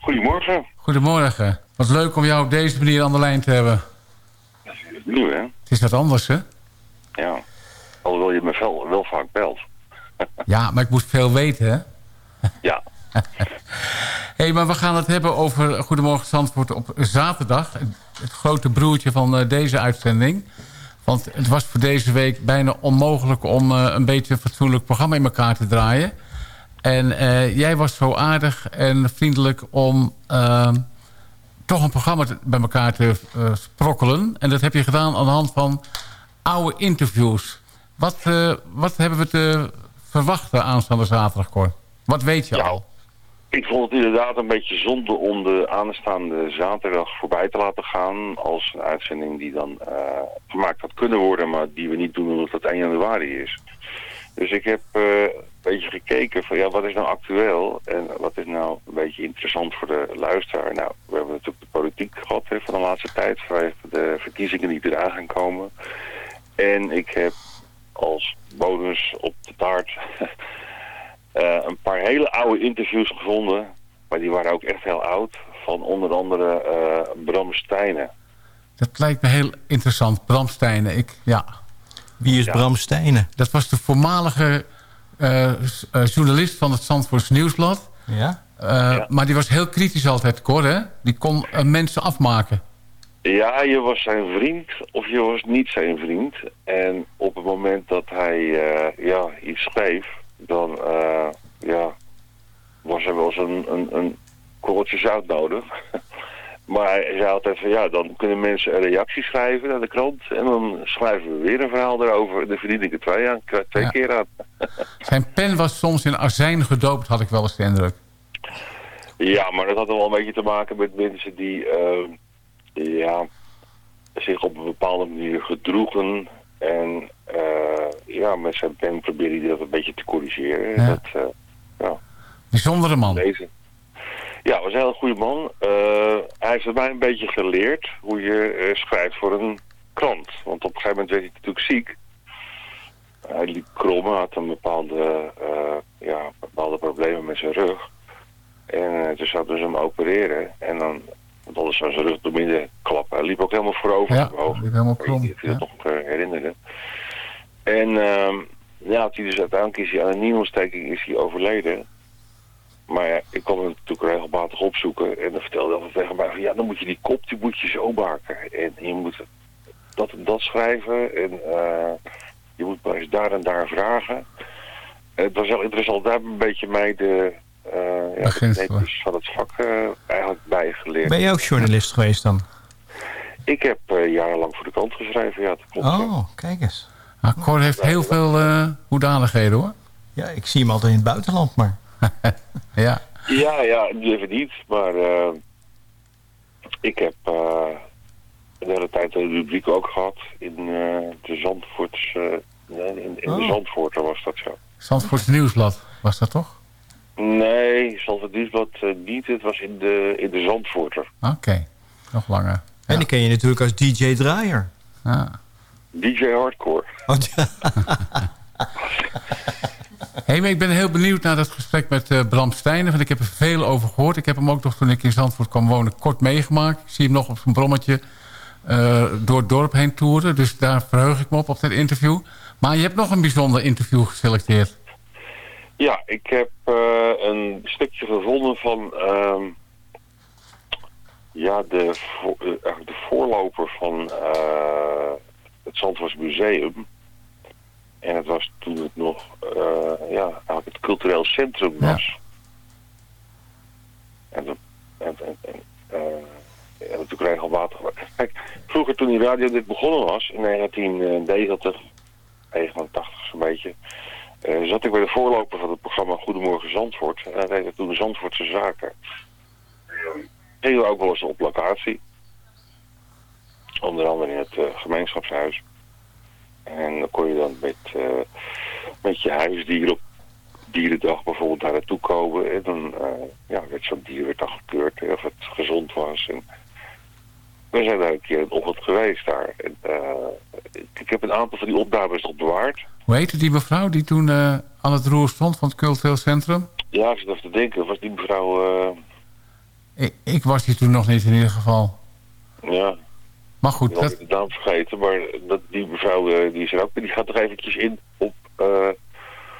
Goedemorgen. Goedemorgen. Wat leuk om jou op deze manier aan de lijn te hebben. Nieuw, hè? Het is wat anders, hè? Ja. Alhoewel je me wel, wel vaak belt. Ja, maar ik moet veel weten, hè? Ja. Hé, hey, maar we gaan het hebben over Goedemorgen Zandvoort op zaterdag. Het grote broertje van uh, deze uitzending. Want het was voor deze week bijna onmogelijk om uh, een beetje een fatsoenlijk programma in elkaar te draaien. En uh, jij was zo aardig en vriendelijk om ehm, toch een programma te, bij elkaar te sprokkelen. En dat heb je gedaan aan de hand van oude interviews. Wat, wat hebben we te verwachten aanstaande zaterdag, Cor? Wat weet je ja. al? Ik vond het inderdaad een beetje zonde om de aanstaande zaterdag voorbij te laten gaan. Als een uitzending die dan gemaakt had kunnen worden, maar die we niet doen omdat het 1 januari is. Dus ik heb uh, een beetje gekeken van ja, wat is nou actueel en wat is nou een beetje interessant voor de luisteraar. Nou, we hebben natuurlijk de politiek gehad van de laatste tijd, vanwege de verkiezingen die eraan gaan komen. En ik heb als bonus op de taart uh, een paar hele oude interviews gevonden. Maar die waren ook echt heel oud. Van onder andere uh, Bram Stijnen. Dat lijkt me heel interessant. Bram Stijnen. Ik, ja. Wie is ja. Bram Stijnen? Dat was de voormalige uh, journalist van het Zandvoorts Nieuwsblad. Ja? ja? Maar die was heel kritisch altijd, Cor, hè? Die kon mensen afmaken. Ja, je was zijn vriend of je was niet zijn vriend. En op het moment dat hij ja, iets schreef dan uh, ja, was er wel eens een, een, een korreltje zout nodig. maar hij zei altijd van ja, dan kunnen mensen een reactie schrijven naar de krant. En dan schrijven we weer een verhaal erover. Dan verdien ik er twee, aan, twee ja. keer aan. Zijn pen was soms in azijn gedoopt, had ik wel eens de indruk. Ja, maar dat had wel een beetje te maken met mensen die uh, ja, zich op een bepaalde manier gedroegen en uh, ja, met zijn pen probeerde hij dat een beetje te corrigeren. Ja. Dat, uh, ja. Bijzondere man. Deze. Ja, was een hele goede man. Uh, hij heeft mij een beetje geleerd hoe je schrijft voor een krant. Want op een gegeven moment werd hij natuurlijk ziek. Hij liep krom, had een bepaalde, ja, bepaalde problemen met zijn rug. En toen zouden ze hem opereren. En dan want anders zou zijn rug door midden klappen. Hij liep ook helemaal voorover. Ja, liep helemaal krom. Ik wil het nog herinneren. En uh, ja, hij dus uiteindelijk is hij aan een niemontsteking is hij overleden. Maar ja, ik kon hem natuurlijk regelmatig opzoeken. En dan vertelde hij tegen mij van ja, dan moet je die kop, die moet je zo maken. En je moet dat en dat schrijven. En uh, je moet maar eens daar en daar vragen. En het was wel interessant. Daar hebben een beetje mij de... Uh, ja, de van het vak uh, eigenlijk bijgeleerd. Ben je ook journalist geweest dan? Ik heb uh, jarenlang voor de krant geschreven, ja. Dat klopt, oh, kijk eens. Nou, Cor heeft heel veel uh, hoedanigheden, hoor. Ja, ik zie hem altijd in het buitenland, maar... ja. Ja, ja, even niet, maar uh, ik heb uh, de hele tijd een rubriek ook gehad in de Zandvoorts... nee, in, in oh. de Zandvoorter was dat zo. Zandvoorts Nieuwsblad, was dat toch? Nee, Zandvoort Nieuwsblad niet, het was in de, in de Zandvoorter. Oké, okay. nog langer. Ja. En die ken je natuurlijk als DJ Draaier. Ja. DJ Hardcore. Oh, ja. hey, maar ik ben heel benieuwd naar dat gesprek met uh, Bram Stijnen. Want ik heb er veel over gehoord. Ik heb hem ook nog toen ik in Zandvoort kwam wonen kort meegemaakt. Ik zie hem nog op zijn brommetje uh, door het dorp heen toeren. Dus daar verheug ik me op, op dit interview. Maar je hebt nog een bijzonder interview geselecteerd. Ja, ik heb uh, een stukje gevonden van... Uh, ja, de, de voorloper van het Zandvoorts Museum. En het was toen het nog uh, ja, eigenlijk het cultureel centrum was. Ja. En, en, en, en uh, ja, natuurlijk regelmatig. Kijk, vroeger toen die radio dit begonnen was, in 1990, 89 zo'n beetje, uh, zat ik bij de voorloper van het programma Goedemorgen Zandvoort. En dat heette toen de Zandvoortse Zaken. Gingen we ook wel eens op locatie. Onder andere in het uh, gemeenschapshuis. En dan kon je dan met, uh, met je huisdier op dierendag bijvoorbeeld daar naartoe komen. En dan uh, ja, werd zo'n dier werd dan gekeurd of het gezond was. En we zijn daar een keer een ochtend geweest daar. En, ik heb een aantal van die opnames nog bewaard. Hoe heette die mevrouw die toen aan het roer stond van het cultureel centrum? Ja, ik zit even te denken. Was die mevrouw... Ik, ik was hier toen nog niet in ieder geval. Ja, Maar ik goed, dat, de naam vergeten, maar dat, die mevrouw eh, die is er ook. Die gaat toch eventjes in op eh,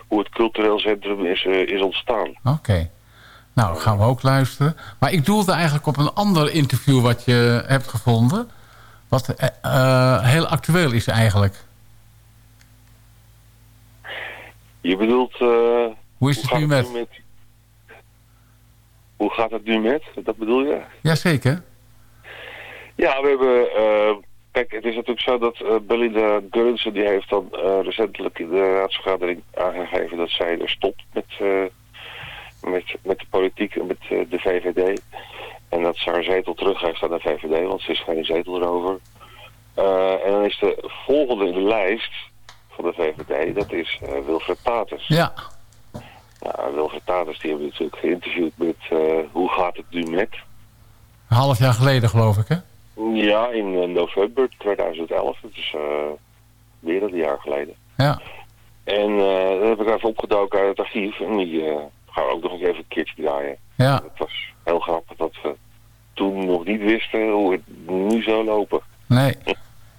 hoe het cultureel centrum is, eh, is ontstaan. oké. Nou, gaan we ook luisteren. Maar ik doelde eigenlijk op een ander interview wat je hebt gevonden. Wat heel actueel is eigenlijk. Je bedoelt... Hoe is het gaat nu met... nu met... Hoe gaat het nu met? Dat bedoel je? Jazeker. Ja, we hebben... eh, kijk, het is natuurlijk zo dat eh, Belinda Gurnsen... die heeft dan eh, recentelijk in de raadsvergadering aangegeven... dat zij er stopt met, met, met de politiek en met de VVD. En dat ze haar zetel teruggeeft aan de VVD, want ze is geen zetel erover. En dan is de volgende in de lijst van de VVD... dat is Wilfred Taters. Ja, Nou, Wilfred Taters die hebben we natuurlijk geïnterviewd met... hoe gaat het nu met... een half jaar geleden geloof ik, hè? Ja, in eh, november 2011. Dat is eh, meer dan een jaar geleden. Ja, En uh, dat heb ik even opgedoken uit het archief. En die eh, gaan we ook nog eens even een keertje draaien. ja. Het was heel grappig dat we toen nog niet wisten hoe het nu zou lopen. Nee.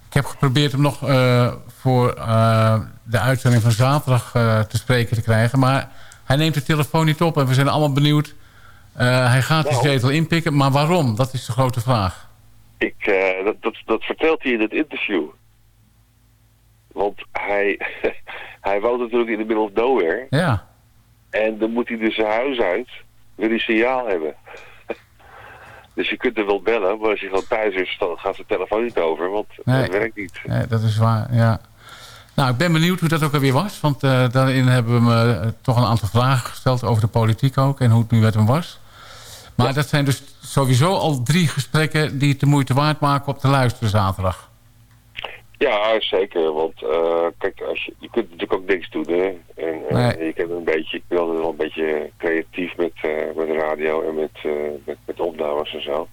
Ik heb geprobeerd hem nog eh, voor eh, de uitzending van zaterdag eh, te spreken te krijgen. Maar hij neemt de telefoon niet op en we zijn allemaal benieuwd. Eh, hij gaat die Nou. zetel inpikken, maar waarom? Dat is de grote vraag. Ik, eh, dat, dat, dat vertelt hij in het interview. Want hij, hij woont natuurlijk in de middle of nowhere. Ja, En dan moet hij dus zijn huis uit. Wil hij signaal hebben. Dus je kunt er wel bellen, maar als je gewoon thuis is, dan gaat de telefoon niet over, want Nee. dat werkt niet. nee, dat is waar. Ja. Nou, ik ben benieuwd hoe dat ook alweer was. Want eh, daarin hebben we me eh, toch een aantal vragen gesteld over de politiek ook. En hoe het nu met hem was. Maar dat zijn dus sowieso al drie gesprekken die het de moeite waard maken op de luisteren zaterdag. Ja, zeker. Want eh, kijk, als je, je kunt natuurlijk ook niks doen. Hè? En Nee. je een beetje, ik altijd wel een beetje creatief met, eh, met radio en met, eh, met, met opnames en zo.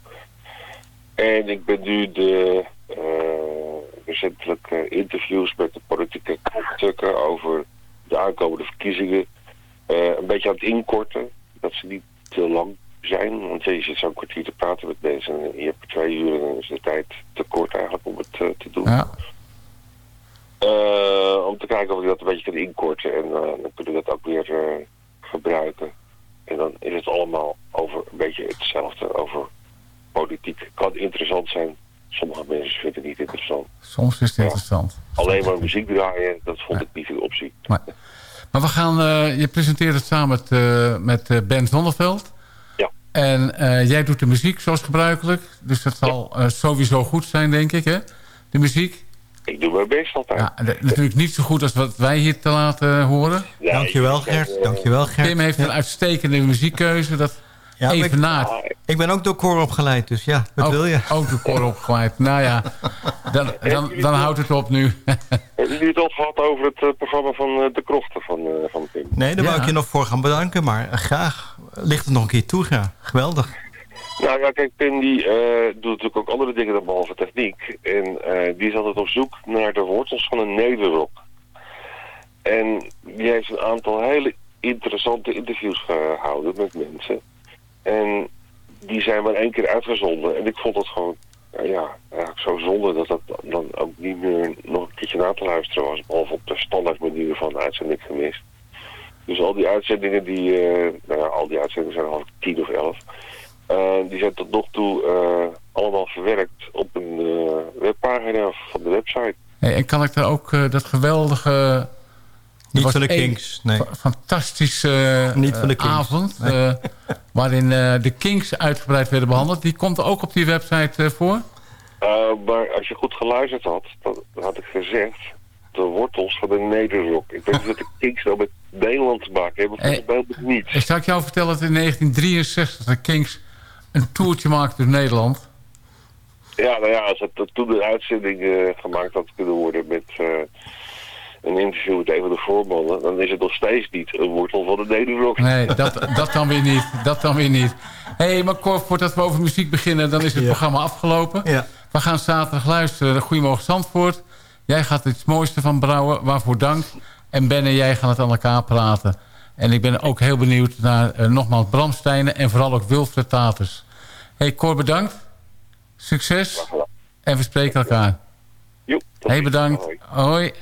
En ik ben nu de recentelijke interviews met de politieke kopstukken over de aankomende verkiezingen een beetje aan het inkorten. Dat ze niet te lang zijn. Want je zit zo'n kwartier te praten met mensen en je hebt twee uur en dan is de tijd te kort eigenlijk om het eh, te doen. Ja, Eh, om te kijken of ik dat een beetje kan inkorten. En eh, dan kunnen we dat ook weer gebruiken. En dan is het allemaal over een beetje hetzelfde. Over politiek. Kan interessant zijn. Sommige mensen vinden het niet interessant. soms is het Ja. interessant. Alleen maar muziek draaien, dat vond ik niet een optie. Maar, maar we gaan, je presenteert het samen met, eh, met Ben Zonneveld. En eh, jij doet de muziek zoals gebruikelijk. Dus dat zal eh, sowieso goed zijn, denk ik, hè? De muziek. Ik doe mijn best altijd. Ja, natuurlijk niet zo goed als wat wij hier te laten horen. Ja, Dankjewel Gert, eh, dankjewel Gert. Tim heeft een uitstekende muziekkeuze. Dat even ik, na. Ik ben ook door Cor opgeleid, dus ja, wat ook, wil je? Ook de koor opgeleid. Nou ja, dan, dan, dan houdt het op nu. Hebben jullie het al gehad over het eh, programma van eh, De Krochten van, eh, van Tim? Nee, daar Ja. wou ik je nog voor gaan bedanken, maar graag. Ligt het nog een keer toe, ja. Geweldig. Nou ja, kijk, Pim die eh, doet natuurlijk ook andere dingen dan behalve techniek. En eh, die is altijd op zoek naar de wortels van een nederrock. En die heeft een aantal hele interessante interviews gehouden met mensen. En die zijn maar één keer uitgezonden. En ik vond het gewoon, nou ja, eigenlijk zo zonde dat dat dan ook niet meer nog een keertje na te luisteren was. Behalve op de standaard manier van de uitzending gemist. Dus al die uitzendingen die, eh, nou ja, al die uitzendingen zijn al tien of elf. Eh, die zijn tot nog toe eh, allemaal verwerkt op een eh, webpagina van de website. Hey, en kan ik daar ook eh, dat geweldige... Niet van de Kings, nee. fa- fantastische eh, Niet van de Kings. avond... eh, waarin eh, de Kings uitgebreid werden behandeld. Die komt ook op die website eh, voor. Eh, maar als je goed geluisterd had, dan had ik gezegd de wortels van de nederrock. Ik weet niet wat de Kings nou met Nederland te maken hebben, volgens mij ook niet. Ik zal ik jou vertellen dat in 1963 de Kings een toertje maakten door Nederland. Ja, nou ja, als het toen een uitzending eh, gemaakt had kunnen worden met eh, een interview met een van de voormannen, dan is het nog steeds niet een wortel van de nederrock. Nee, dat, dat dan weer niet. Dat dan weer niet. Hé, hey, maar Cor, voordat we over muziek beginnen, dan is het Ja. programma afgelopen. Ja. We gaan zaterdag luisteren. Goedemorgen Zandvoort. Jij gaat het mooiste van brouwen. Waarvoor dank. En Ben en jij gaan het aan elkaar praten. En ik ben ook heel benieuwd naar eh, nogmaals Bram Stijnen en vooral ook Wilfred Taters. hey, Cor, bedankt. Succes. En we spreken elkaar. Joep, tot Hey, bedankt. Hoi. Hoi.